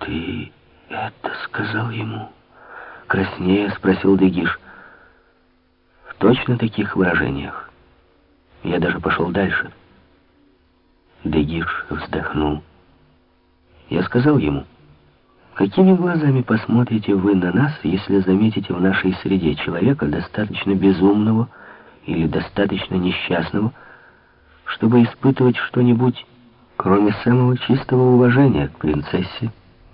«Ты это сказал ему?» Краснея спросил Дегиш. В точно таких выражениях. Я даже пошел дальше. Дегиш вздохнул. Я сказал ему, какими глазами посмотрите вы на нас, если заметите в нашей среде человека достаточно безумного или достаточно несчастного, чтобы испытывать что-нибудь, кроме самого чистого уважения к принцессе,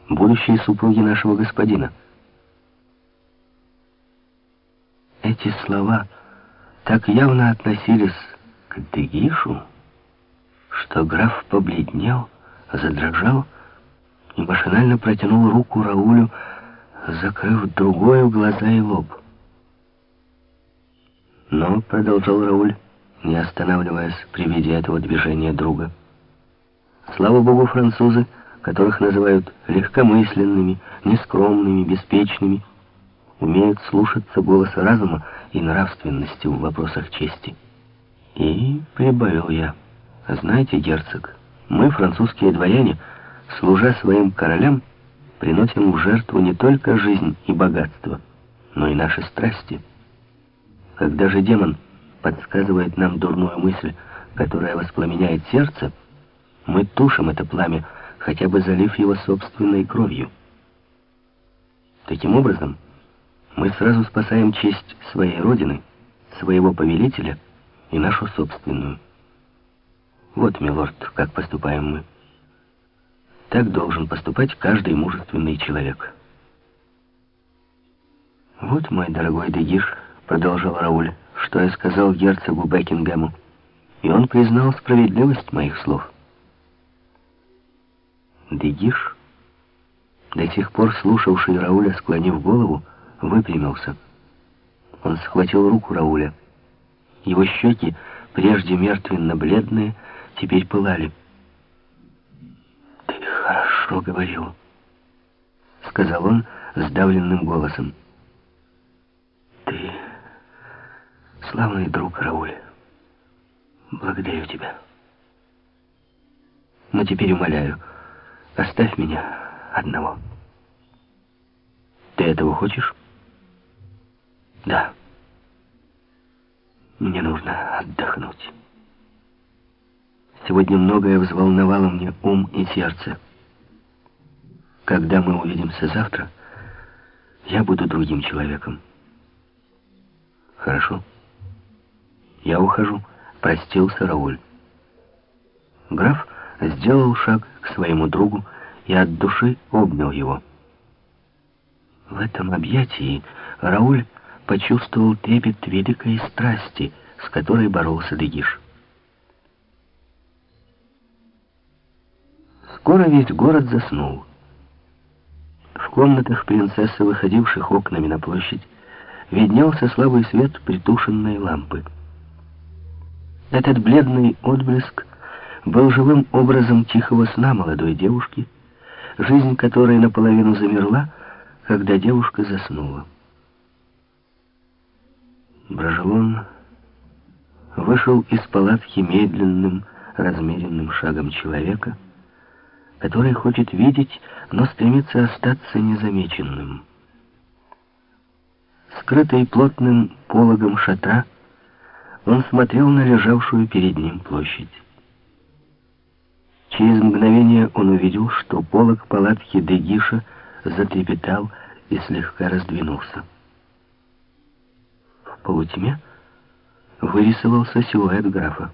будущей супруге нашего господина. Эти слова так явно относились к Дегишу, что граф побледнел, задрожал и машинально протянул руку Раулю, закрыв другое глаза и лоб. Но, продолжал Рауль, не останавливаясь при виде этого движения друга, слава богу, французы, которых называют легкомысленными, нескромными, беспечными, умеют слушаться голоса разума и нравственности в вопросах чести. И прибавил я, знаете, герцог, мы, французские дворяне, служа своим королям, приносим в жертву не только жизнь и богатство, но и наши страсти. Когда же демон подсказывает нам дурную мысль, которая воспламеняет сердце, мы тушим это пламя, хотя бы залив его собственной кровью. Таким образом, мы сразу спасаем честь своей Родины, своего повелителя и нашу собственную. Вот, милорд, как поступаем мы. Так должен поступать каждый мужественный человек. «Вот, мой дорогой Дегиш», — продолжал Рауль, — «что я сказал герцогу Бекингему, и он признал справедливость моих слов». Дегиш, до сих пор слушавший Рауля, склонив голову, выпрямился. Он схватил руку Рауля. Его щеки, прежде мертвенно-бледные, теперь пылали. «Ты хорошо говорил», — сказал он сдавленным голосом. «Ты славный друг, Рауль. Благодарю тебя. Но теперь умоляю, оставь меня одного. Ты этого хочешь?» Да. Мне нужно отдохнуть. Сегодня многое взволновало мне ум и сердце. Когда мы увидимся завтра, я буду другим человеком. Хорошо. Я ухожу. Простился Рауль. Граф сделал шаг к своему другу и от души обнял его. В этом объятии Рауль почувствовал трепет великой страсти, с которой боролся Дегиш. Скоро весь город заснул. В комнатах принцессы, выходивших окнами на площадь, виднелся слабый свет притушенной лампы. Этот бледный отблеск был живым образом тихого сна молодой девушки, жизнь которой наполовину замерла, когда девушка заснула. Брожелон вышел из палатки медленным, размеренным шагом человека, который хочет видеть, но стремится остаться незамеченным. Скрытый плотным пологом шатра, он смотрел на лежавшую перед ним площадь. Через мгновение он увидел, что полог палатки Дегиша затрепетал и слегка раздвинулся полутьме вырисовался силуэт графа.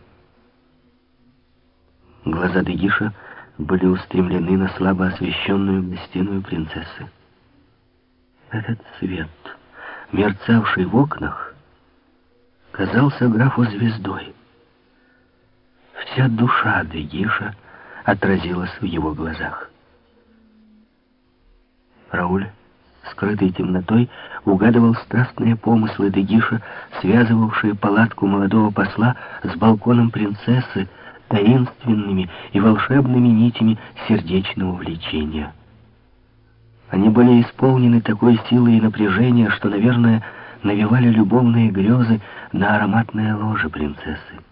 Глаза Дегиша были устремлены на слабо освещенную гостиную принцессы. Этот свет, мерцавший в окнах, казался графу звездой. Вся душа Дегиша отразилась в его глазах. Рауль скрытой темнотой, угадывал страстные помыслы Дегиша, связывавшие палатку молодого посла с балконом принцессы, таинственными и волшебными нитями сердечного влечения. Они были исполнены такой силой и напряжения, что, наверное, навевали любовные грезы на ароматное ложе принцессы.